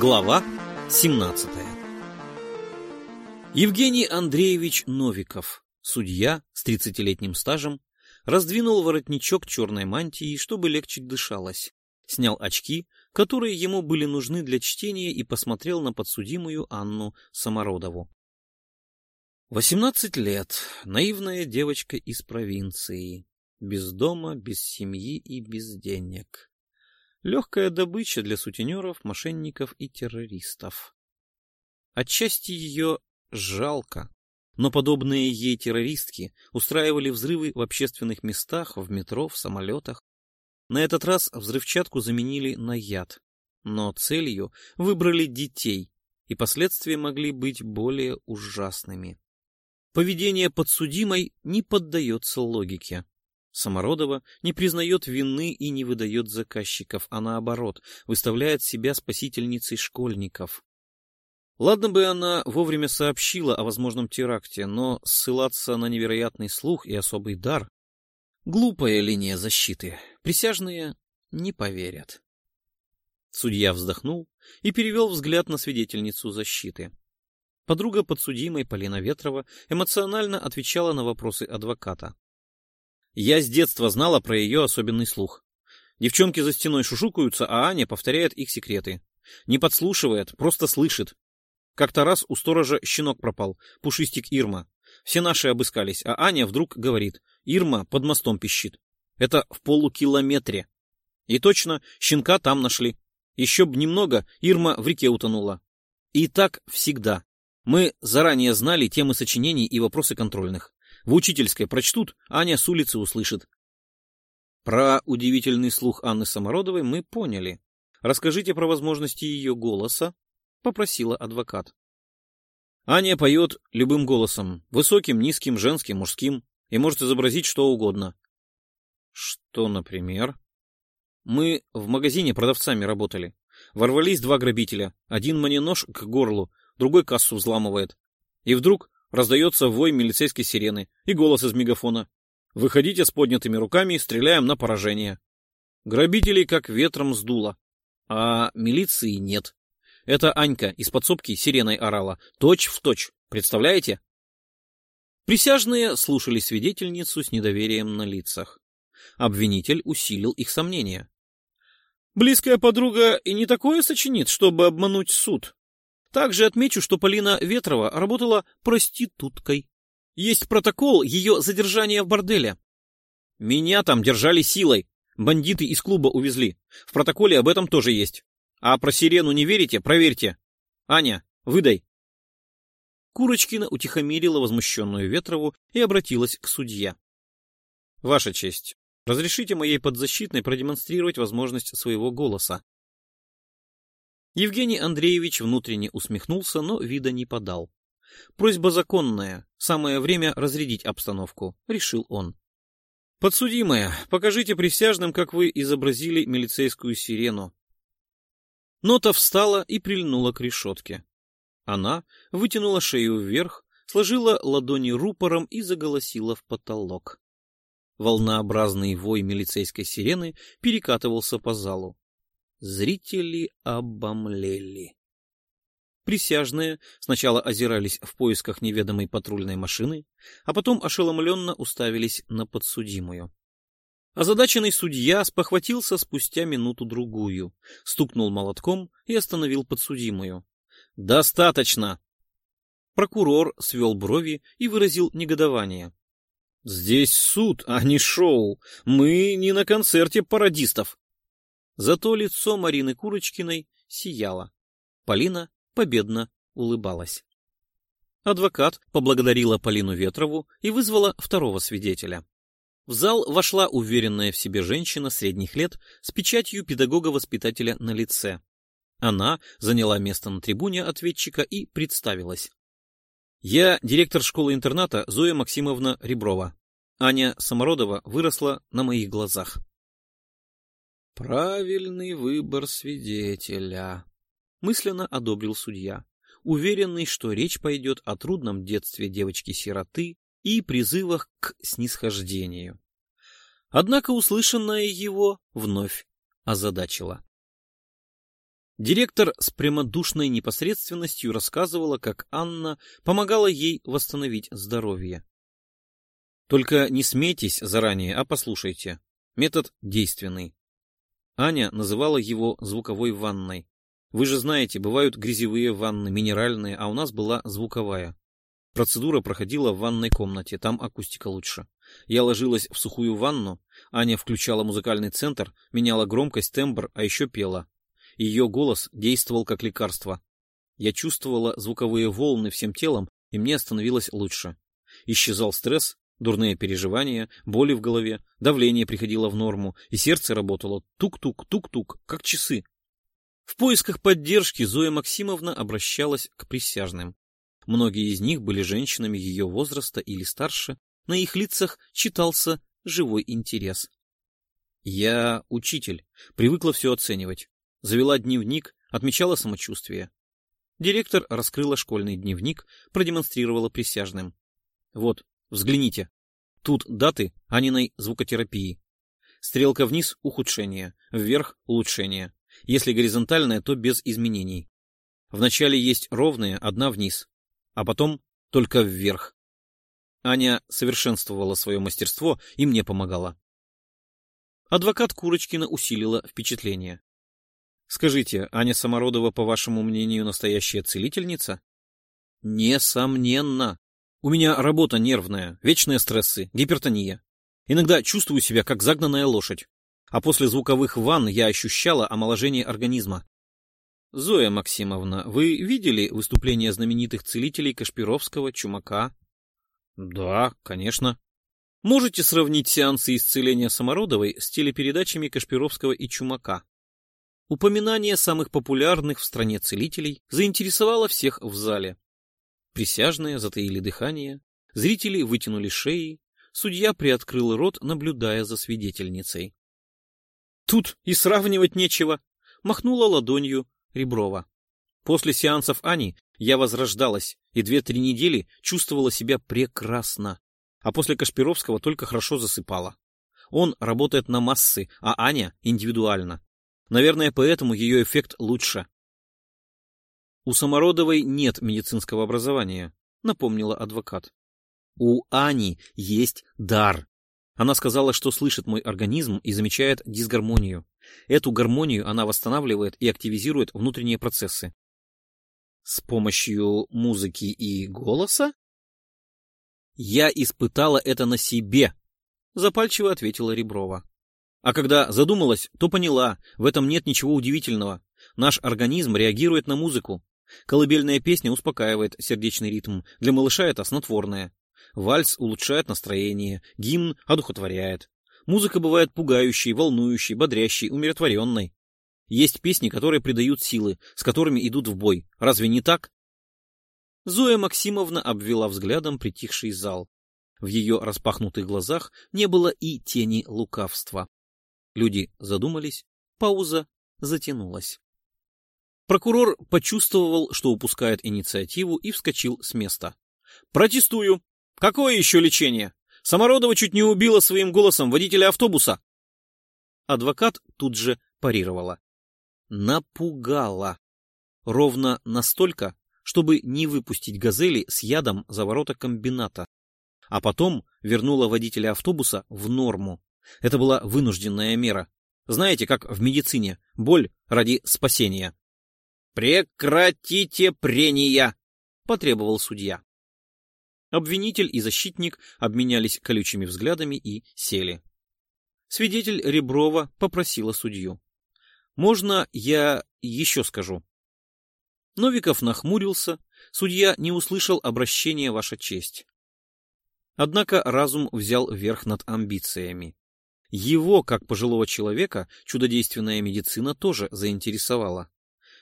Глава 17 Евгений Андреевич Новиков, судья с 30-летним стажем, раздвинул воротничок черной мантии, чтобы легче дышалось, снял очки, которые ему были нужны для чтения, и посмотрел на подсудимую Анну Самородову. Восемнадцать лет, наивная девочка из провинции, без дома, без семьи и без денег. Легкая добыча для сутенеров, мошенников и террористов. Отчасти ее жалко, но подобные ей террористки устраивали взрывы в общественных местах, в метро, в самолетах. На этот раз взрывчатку заменили на яд, но целью выбрали детей, и последствия могли быть более ужасными. Поведение подсудимой не поддается логике. Самородова не признает вины и не выдает заказчиков, а наоборот, выставляет себя спасительницей школьников. Ладно бы она вовремя сообщила о возможном теракте, но ссылаться на невероятный слух и особый дар — глупая линия защиты. Присяжные не поверят. Судья вздохнул и перевел взгляд на свидетельницу защиты. Подруга подсудимой Полина Ветрова эмоционально отвечала на вопросы адвоката. Я с детства знала про ее особенный слух. Девчонки за стеной шушукаются, а Аня повторяет их секреты. Не подслушивает, просто слышит, как-то раз у сторожа щенок пропал, пушистик Ирма. Все наши обыскались, а Аня вдруг говорит, Ирма под мостом пищит. Это в полукилометре. И точно, щенка там нашли. Еще б немного, Ирма в реке утонула. И так всегда. Мы заранее знали темы сочинений и вопросы контрольных. В учительской прочтут, Аня с улицы услышит. Про удивительный слух Анны Самородовой мы поняли. Расскажите про возможности ее голоса, — попросила адвокат. Аня поет любым голосом, высоким, низким, женским, мужским, и может изобразить что угодно. Что, например? Мы в магазине продавцами работали. Ворвались два грабителя. Один мне нож к горлу, другой кассу взламывает. И вдруг раздается вой милицейской сирены и голос из мегафона. Выходите с поднятыми руками, стреляем на поражение. Грабителей как ветром сдуло, а милиции нет. Это Анька из подсобки сиреной орала. Точь в точь. Представляете? Присяжные слушали свидетельницу с недоверием на лицах. Обвинитель усилил их сомнения. Близкая подруга и не такое сочинит, чтобы обмануть суд. Также отмечу, что Полина Ветрова работала проституткой. Есть протокол ее задержания в борделе. Меня там держали силой. Бандиты из клуба увезли. В протоколе об этом тоже есть. А про сирену не верите? Проверьте. Аня, выдай. Курочкина утихомирила возмущенную Ветрову и обратилась к судье. Ваша честь, разрешите моей подзащитной продемонстрировать возможность своего голоса. Евгений Андреевич внутренне усмехнулся, но вида не подал. Просьба законная, самое время разрядить обстановку, решил он. Подсудимая, покажите присяжным, как вы изобразили милицейскую сирену. Нота встала и прильнула к решетке. Она вытянула шею вверх, сложила ладони рупором и заголосила в потолок. Волнообразный вой милицейской сирены перекатывался по залу. Зрители обомлели. Присяжные сначала озирались в поисках неведомой патрульной машины, а потом ошеломленно уставились на подсудимую. Озадаченный судья спохватился спустя минуту-другую, стукнул молотком и остановил подсудимую. «Достаточно!» Прокурор свел брови и выразил негодование. «Здесь суд, а не шоу. Мы не на концерте пародистов». Зато лицо Марины Курочкиной сияло. Полина победно улыбалась. Адвокат поблагодарила Полину Ветрову и вызвала второго свидетеля. В зал вошла уверенная в себе женщина средних лет с печатью педагога-воспитателя на лице. Она заняла место на трибуне ответчика и представилась. Я директор школы-интерната Зоя Максимовна Реброва. Аня Самородова выросла на моих глазах. Правильный выбор свидетеля, мысленно одобрил судья, уверенный, что речь пойдет о трудном детстве девочки-сироты и призывах к снисхождению. Однако услышанное его вновь озадачило. Директор с прямодушной непосредственностью рассказывала, как Анна помогала ей восстановить здоровье. Только не смейтесь заранее, а послушайте. Метод действенный. Аня называла его звуковой ванной. Вы же знаете, бывают грязевые ванны, минеральные, а у нас была звуковая. Процедура проходила в ванной комнате, там акустика лучше. Я ложилась в сухую ванну, Аня включала музыкальный центр, меняла громкость, тембр, а еще пела. Ее голос действовал как лекарство. Я чувствовала звуковые волны всем телом, и мне становилось лучше. Исчезал стресс, дурные переживания, боли в голове, давление приходило в норму, и сердце работало тук-тук, тук-тук, как часы. В поисках поддержки Зоя Максимовна обращалась к присяжным. Многие из них были женщинами ее возраста или старше, на их лицах читался живой интерес. Я учитель, привыкла все оценивать. Завела дневник, отмечала самочувствие. Директор раскрыла школьный дневник, продемонстрировала присяжным. Вот, взгляните. Тут даты Аниной звукотерапии. Стрелка вниз — ухудшение, вверх — улучшение. Если горизонтальная, то без изменений. Вначале есть ровные, одна вниз, а потом только вверх. Аня совершенствовала свое мастерство и мне помогала. Адвокат Курочкина усилила впечатление. Скажите, Аня Самородова, по вашему мнению, настоящая целительница? Несомненно. У меня работа нервная, вечные стрессы, гипертония. Иногда чувствую себя как загнанная лошадь. А после звуковых ванн я ощущала омоложение организма. Зоя Максимовна, вы видели выступления знаменитых целителей Кашпировского, Чумака? Да, конечно. Можете сравнить сеансы исцеления Самородовой с телепередачами Кашпировского и Чумака? Упоминание самых популярных в стране целителей заинтересовало всех в зале. Присяжные затаили дыхание, зрители вытянули шеи, судья приоткрыл рот, наблюдая за свидетельницей. Тут и сравнивать нечего, махнула ладонью Реброва. После сеансов Ани я возрождалась и две-три недели чувствовала себя прекрасно, а после Кашпировского только хорошо засыпала. Он работает на массы, а Аня индивидуально. Наверное, поэтому ее эффект лучше. У Самородовой нет медицинского образования, напомнила адвокат. У Ани есть дар. Она сказала, что слышит мой организм и замечает дисгармонию. Эту гармонию она восстанавливает и активизирует внутренние процессы. С помощью музыки и голоса? Я испытала это на себе, запальчиво ответила Реброва. А когда задумалась, то поняла, в этом нет ничего удивительного. Наш организм реагирует на музыку. Колыбельная песня успокаивает сердечный ритм, для малыша это снотворное. Вальс улучшает настроение, гимн одухотворяет. Музыка бывает пугающей, волнующей, бодрящей, умиротворенной. Есть песни, которые придают силы, с которыми идут в бой. Разве не так? Зоя Максимовна обвела взглядом притихший зал. В ее распахнутых глазах не было и тени лукавства. Люди задумались, пауза затянулась. Прокурор почувствовал, что упускает инициативу и вскочил с места. «Протестую! Какое еще лечение? Самородова чуть не убила своим голосом водителя автобуса!» Адвокат тут же парировала. Напугала. Ровно настолько, чтобы не выпустить газели с ядом за ворота комбината. А потом вернула водителя автобуса в норму. Это была вынужденная мера. Знаете, как в медицине, боль ради спасения. «Прекратите прения!» — потребовал судья. Обвинитель и защитник обменялись колючими взглядами и сели. Свидетель Реброва попросила судью. «Можно я еще скажу?» Новиков нахмурился, судья не услышал обращения «Ваша честь». Однако разум взял верх над амбициями. Его, как пожилого человека, чудодейственная медицина тоже заинтересовала.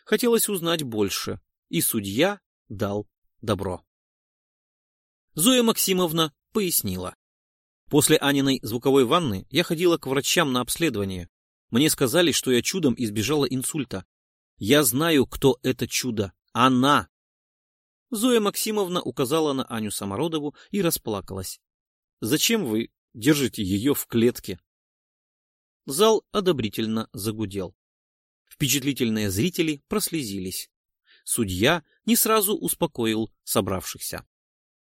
Хотелось узнать больше, и судья дал добро. Зоя Максимовна пояснила. После Аниной звуковой ванны я ходила к врачам на обследование. Мне сказали, что я чудом избежала инсульта. Я знаю, кто это чудо. Она! Зоя Максимовна указала на Аню Самородову и расплакалась. Зачем вы держите ее в клетке? Зал одобрительно загудел. Впечатлительные зрители прослезились. Судья не сразу успокоил собравшихся.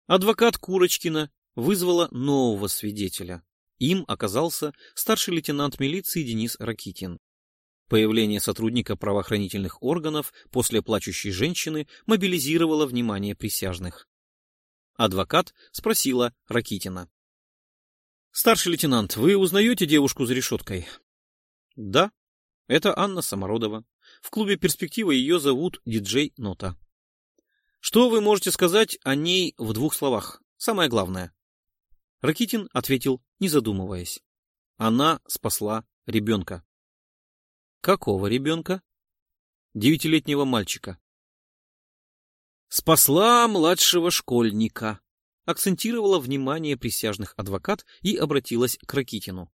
Адвокат Курочкина вызвала нового свидетеля. Им оказался старший лейтенант милиции Денис Ракитин. Появление сотрудника правоохранительных органов после плачущей женщины мобилизировало внимание присяжных. Адвокат спросила Ракитина. «Старший лейтенант, вы узнаете девушку за решеткой?» «Да, это Анна Самородова. В клубе «Перспектива» ее зовут диджей Нота. Что вы можете сказать о ней в двух словах? Самое главное. Ракитин ответил, не задумываясь. Она спасла ребенка. Какого ребенка? Девятилетнего мальчика. Спасла младшего школьника. Акцентировала внимание присяжных адвокат и обратилась к Ракитину.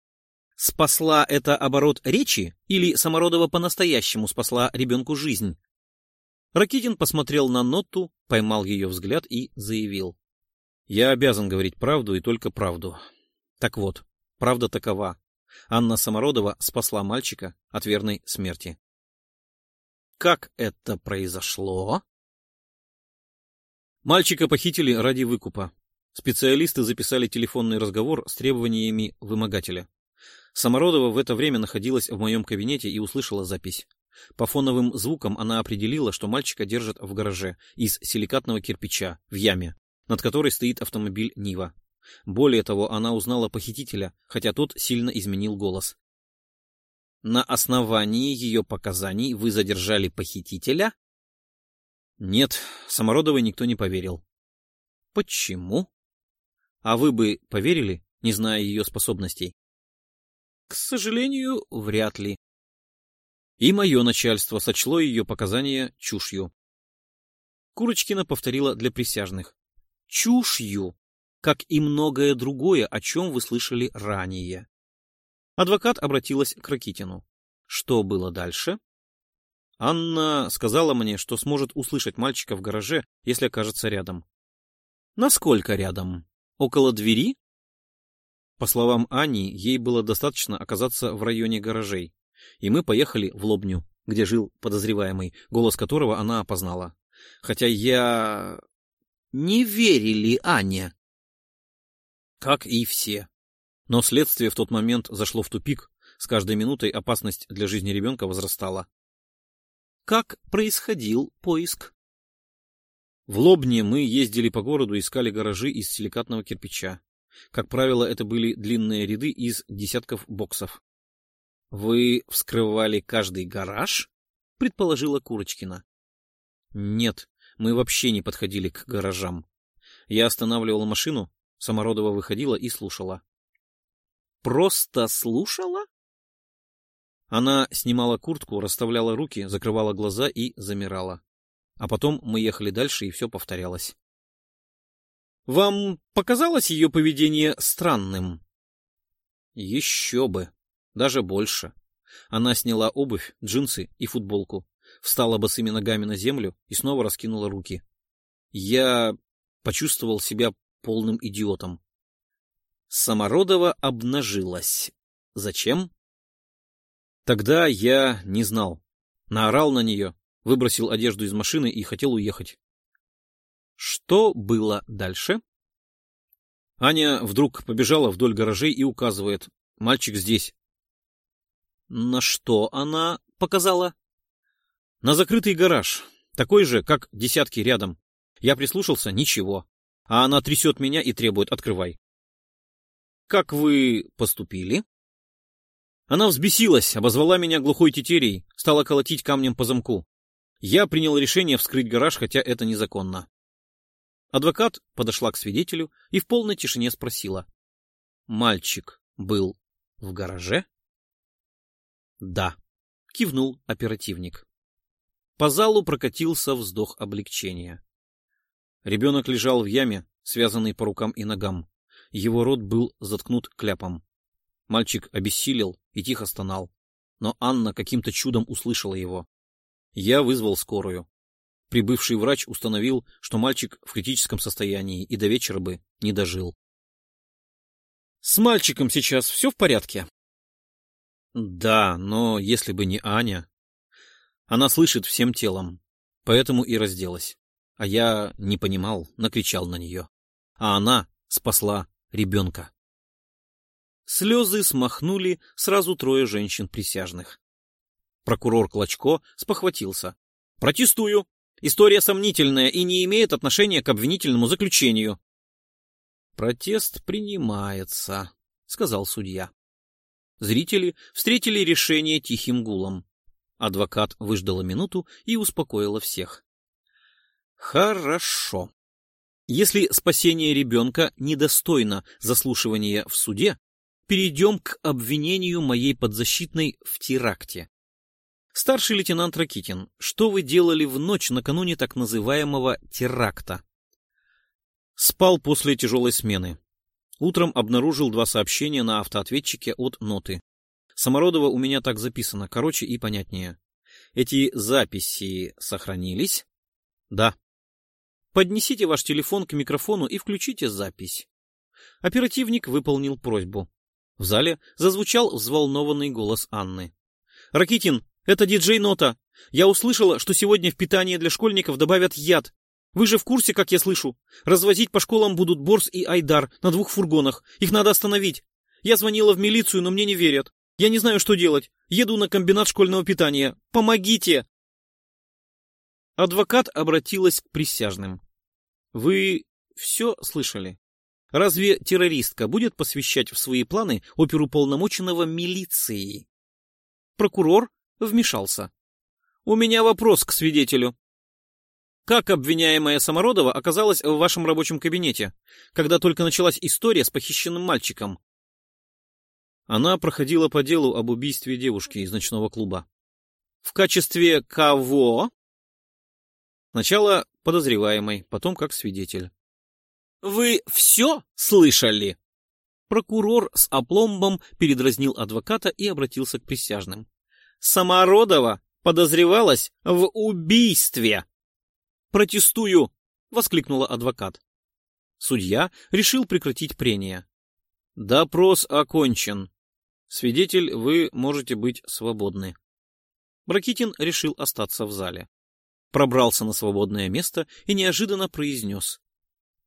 Спасла это оборот речи или Самородова по-настоящему спасла ребенку жизнь? Ракитин посмотрел на ноту, поймал ее взгляд и заявил. Я обязан говорить правду и только правду. Так вот, правда такова. Анна Самородова спасла мальчика от верной смерти. Как это произошло? Мальчика похитили ради выкупа. Специалисты записали телефонный разговор с требованиями вымогателя. Самородова в это время находилась в моем кабинете и услышала запись. По фоновым звукам она определила, что мальчика держат в гараже из силикатного кирпича в яме, над которой стоит автомобиль Нива. Более того, она узнала похитителя, хотя тот сильно изменил голос. На основании ее показаний вы задержали похитителя? Нет, Самородовой никто не поверил. Почему? А вы бы поверили, не зная ее способностей? К сожалению, вряд ли. И мое начальство сочло ее показания чушью. Курочкина повторила для присяжных. Чушью, как и многое другое, о чем вы слышали ранее. Адвокат обратилась к Ракитину. Что было дальше? Анна сказала мне, что сможет услышать мальчика в гараже, если окажется рядом. Насколько рядом? Около двери? По словам Ани, ей было достаточно оказаться в районе гаражей, и мы поехали в Лобню, где жил подозреваемый, голос которого она опознала. Хотя я... Не верили Ане. Как и все. Но следствие в тот момент зашло в тупик, с каждой минутой опасность для жизни ребенка возрастала. Как происходил поиск? В Лобне мы ездили по городу искали гаражи из силикатного кирпича. Как правило, это были длинные ряды из десятков боксов. — Вы вскрывали каждый гараж? — предположила Курочкина. — Нет, мы вообще не подходили к гаражам. Я останавливала машину, Самородова выходила и слушала. — Просто слушала? Она снимала куртку, расставляла руки, закрывала глаза и замирала. А потом мы ехали дальше, и все повторялось. Вам показалось ее поведение странным? Еще бы. Даже больше. Она сняла обувь, джинсы и футболку, встала босыми ногами на землю и снова раскинула руки. Я почувствовал себя полным идиотом. Самородова обнажилась. Зачем? Тогда я не знал. Наорал на нее, выбросил одежду из машины и хотел уехать. Что было дальше? Аня вдруг побежала вдоль гаражей и указывает. Мальчик здесь. На что она показала? На закрытый гараж. Такой же, как десятки рядом. Я прислушался — ничего. А она трясет меня и требует «открывай». Как вы поступили? Она взбесилась, обозвала меня глухой тетерей, стала колотить камнем по замку. Я принял решение вскрыть гараж, хотя это незаконно. Адвокат подошла к свидетелю и в полной тишине спросила. — Мальчик был в гараже? — Да, — кивнул оперативник. По залу прокатился вздох облегчения. Ребенок лежал в яме, связанный по рукам и ногам. Его рот был заткнут кляпом. Мальчик обессилел и тихо стонал. Но Анна каким-то чудом услышала его. Я вызвал скорую. Прибывший врач установил, что мальчик в критическом состоянии и до вечера бы не дожил. С мальчиком сейчас все в порядке? Да, но если бы не Аня... Она слышит всем телом, поэтому и разделась. А я не понимал, накричал на нее. А она спасла ребенка. Слезы смахнули сразу трое женщин-присяжных. Прокурор Клочко спохватился. «Протестую! История сомнительная и не имеет отношения к обвинительному заключению». «Протест принимается», — сказал судья. Зрители встретили решение тихим гулом. Адвокат выждала минуту и успокоила всех. Хорошо. Если спасение ребенка недостойно заслушивания в суде, перейдем к обвинению моей подзащитной в теракте. Старший лейтенант Ракитин, что вы делали в ночь накануне так называемого теракта? Спал после тяжелой смены. Утром обнаружил два сообщения на автоответчике от ноты. Самородова у меня так записано, короче и понятнее. Эти записи сохранились? Да. Поднесите ваш телефон к микрофону и включите запись. Оперативник выполнил просьбу. В зале зазвучал взволнованный голос Анны. «Ракитин, это диджей Нота. Я услышала, что сегодня в питание для школьников добавят яд. Вы же в курсе, как я слышу? Развозить по школам будут Борс и Айдар на двух фургонах. Их надо остановить. Я звонила в милицию, но мне не верят. Я не знаю, что делать. Еду на комбинат школьного питания. Помогите!» Адвокат обратилась к присяжным. «Вы все слышали? Разве террористка будет посвящать в свои планы оперуполномоченного милиции?» Прокурор вмешался. «У меня вопрос к свидетелю. Как обвиняемая Самородова оказалась в вашем рабочем кабинете, когда только началась история с похищенным мальчиком? Она проходила по делу об убийстве девушки из ночного клуба. В качестве кого? Сначала подозреваемой, потом как свидетель. Вы все слышали? Прокурор с опломбом передразнил адвоката и обратился к присяжным. Самородова подозревалась в убийстве. Протестую, воскликнула адвокат. Судья решил прекратить прения. Допрос окончен. Свидетель, вы можете быть свободны. Бракитин решил остаться в зале. Пробрался на свободное место и неожиданно произнес.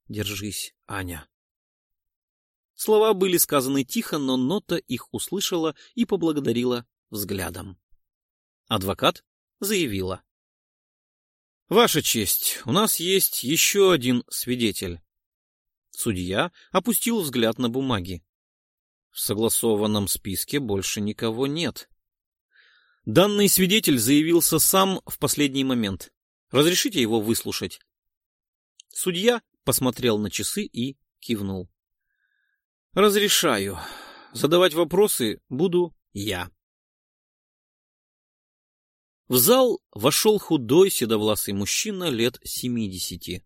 «Держись, Аня». Слова были сказаны тихо, но Нота их услышала и поблагодарила взглядом. Адвокат заявила. «Ваша честь, у нас есть еще один свидетель». Судья опустил взгляд на бумаги. В согласованном списке больше никого нет. Данный свидетель заявился сам в последний момент. Разрешите его выслушать? Судья посмотрел на часы и кивнул. Разрешаю. Задавать вопросы буду я. В зал вошел худой седовласый мужчина лет семидесяти.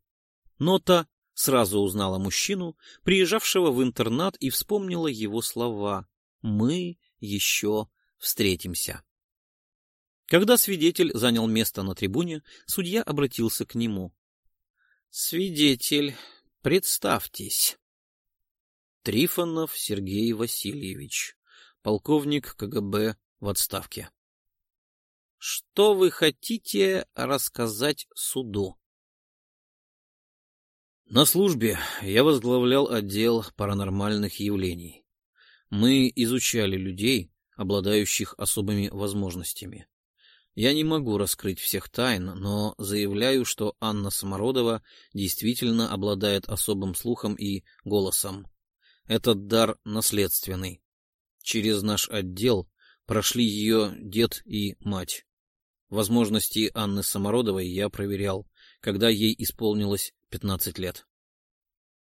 Нота Сразу узнала мужчину, приезжавшего в интернат, и вспомнила его слова «Мы еще встретимся». Когда свидетель занял место на трибуне, судья обратился к нему. «Свидетель, представьтесь». Трифонов Сергей Васильевич, полковник КГБ в отставке. Что вы хотите рассказать суду? На службе я возглавлял отдел паранормальных явлений. Мы изучали людей, обладающих особыми возможностями. Я не могу раскрыть всех тайн, но заявляю, что Анна Самородова действительно обладает особым слухом и голосом. Этот дар наследственный. Через наш отдел прошли ее дед и мать. Возможности Анны Самородовой я проверял, когда ей исполнилось 15 лет.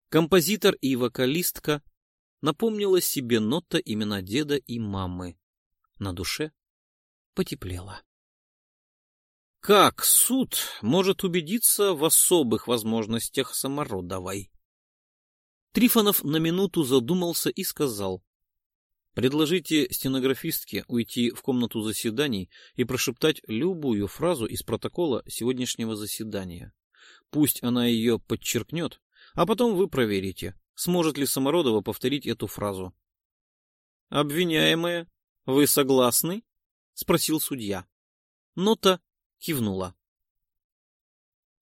Композитор и вокалистка напомнила себе нота имена деда и мамы. На душе потеплело. Как суд может убедиться в особых возможностях Самородовой? Трифонов на минуту задумался и сказал. Предложите стенографистке уйти в комнату заседаний и прошептать любую фразу из протокола сегодняшнего заседания. Пусть она ее подчеркнет, а потом вы проверите, сможет ли Самородова повторить эту фразу. «Обвиняемая, вы согласны?» — спросил судья. Нота кивнула.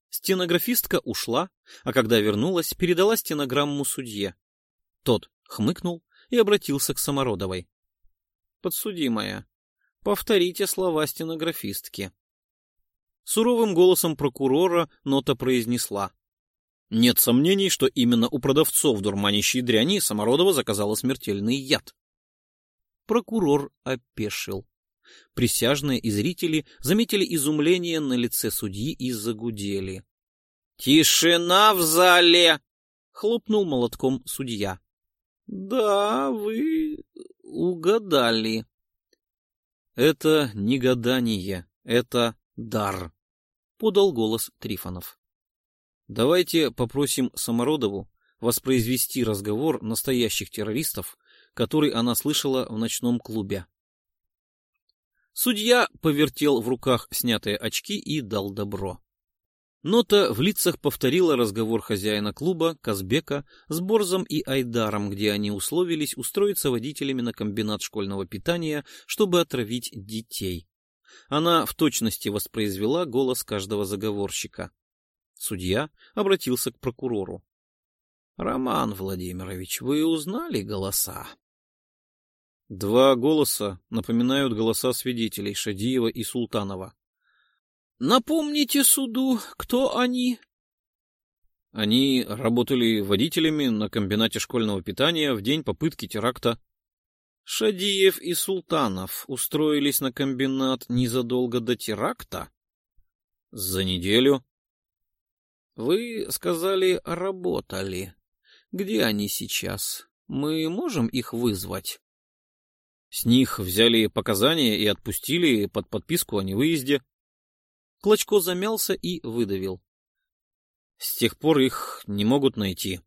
Стенографистка ушла, а когда вернулась, передала стенограмму судье. Тот хмыкнул и обратился к Самородовой. — Подсудимая, повторите слова стенографистки. Суровым голосом прокурора нота произнесла. Нет сомнений, что именно у продавцов дурманящей дряни Самородова заказала смертельный яд. Прокурор опешил. Присяжные и зрители заметили изумление на лице судьи и загудели. «Тишина в зале!» — хлопнул молотком судья. «Да, вы угадали». «Это не гадание, это дар», — подал голос Трифонов. «Давайте попросим Самородову воспроизвести разговор настоящих террористов, который она слышала в ночном клубе. Судья повертел в руках снятые очки и дал добро. Нота в лицах повторила разговор хозяина клуба, Казбека, с Борзом и Айдаром, где они условились устроиться водителями на комбинат школьного питания, чтобы отравить детей. Она в точности воспроизвела голос каждого заговорщика. Судья обратился к прокурору. — Роман Владимирович, вы узнали голоса? Два голоса напоминают голоса свидетелей Шадиева и Султанова. Напомните суду, кто они? Они работали водителями на комбинате школьного питания в день попытки теракта. Шадиев и Султанов устроились на комбинат незадолго до теракта? За неделю. Вы сказали, работали. Где они сейчас? Мы можем их вызвать? С них взяли показания и отпустили под подписку о невыезде. Клочко замялся и выдавил. С тех пор их не могут найти.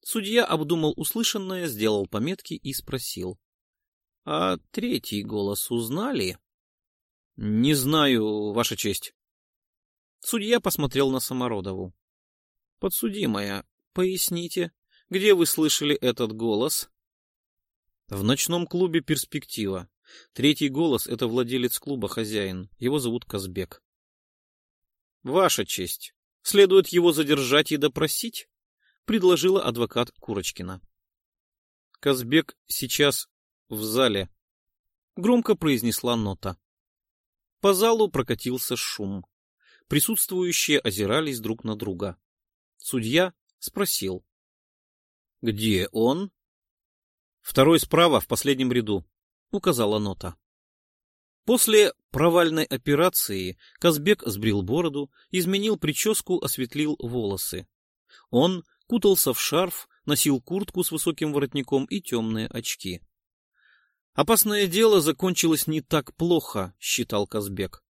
Судья обдумал услышанное, сделал пометки и спросил. — А третий голос узнали? — Не знаю, Ваша честь. Судья посмотрел на Самородову. — Подсудимая, поясните, где вы слышали этот голос? В ночном клубе «Перспектива». Третий голос — это владелец клуба «Хозяин». Его зовут Казбек. «Ваша честь. Следует его задержать и допросить?» — предложила адвокат Курочкина. «Казбек сейчас в зале», — громко произнесла нота. По залу прокатился шум. Присутствующие озирались друг на друга. Судья спросил. «Где он?» Второй справа, в последнем ряду, — указала нота. После провальной операции Казбек сбрил бороду, изменил прическу, осветлил волосы. Он кутался в шарф, носил куртку с высоким воротником и темные очки. «Опасное дело закончилось не так плохо», — считал Казбек.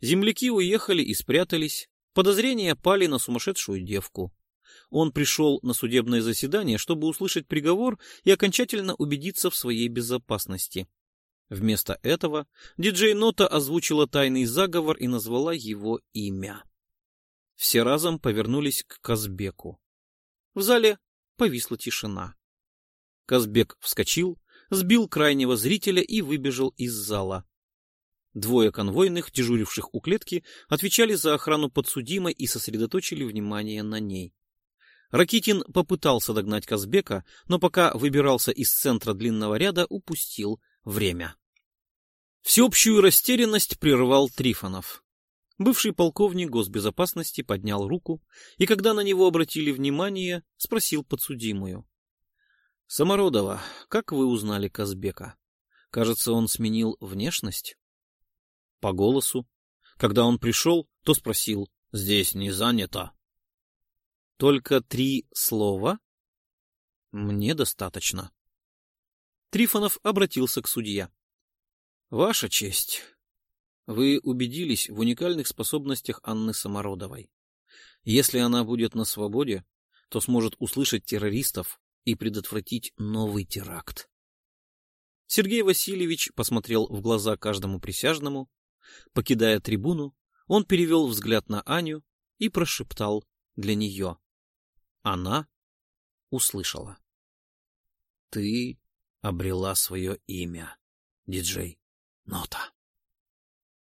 Земляки уехали и спрятались, подозрения пали на сумасшедшую девку. Он пришел на судебное заседание, чтобы услышать приговор и окончательно убедиться в своей безопасности. Вместо этого диджей Нота озвучила тайный заговор и назвала его имя. Все разом повернулись к Казбеку. В зале повисла тишина. Казбек вскочил, сбил крайнего зрителя и выбежал из зала. Двое конвойных, дежуривших у клетки, отвечали за охрану подсудимой и сосредоточили внимание на ней. Ракитин попытался догнать Казбека, но пока выбирался из центра длинного ряда, упустил время. Всеобщую растерянность прервал Трифонов. Бывший полковник госбезопасности поднял руку и, когда на него обратили внимание, спросил подсудимую. — Самородова, как вы узнали Казбека? Кажется, он сменил внешность? — По голосу. Когда он пришел, то спросил, — здесь не занято. Только три слова? Мне достаточно. Трифонов обратился к судье. Ваша честь, вы убедились в уникальных способностях Анны Самородовой. Если она будет на свободе, то сможет услышать террористов и предотвратить новый теракт. Сергей Васильевич посмотрел в глаза каждому присяжному. Покидая трибуну, он перевел взгляд на Аню и прошептал для нее. Она услышала. Ты обрела свое имя, диджей Нота.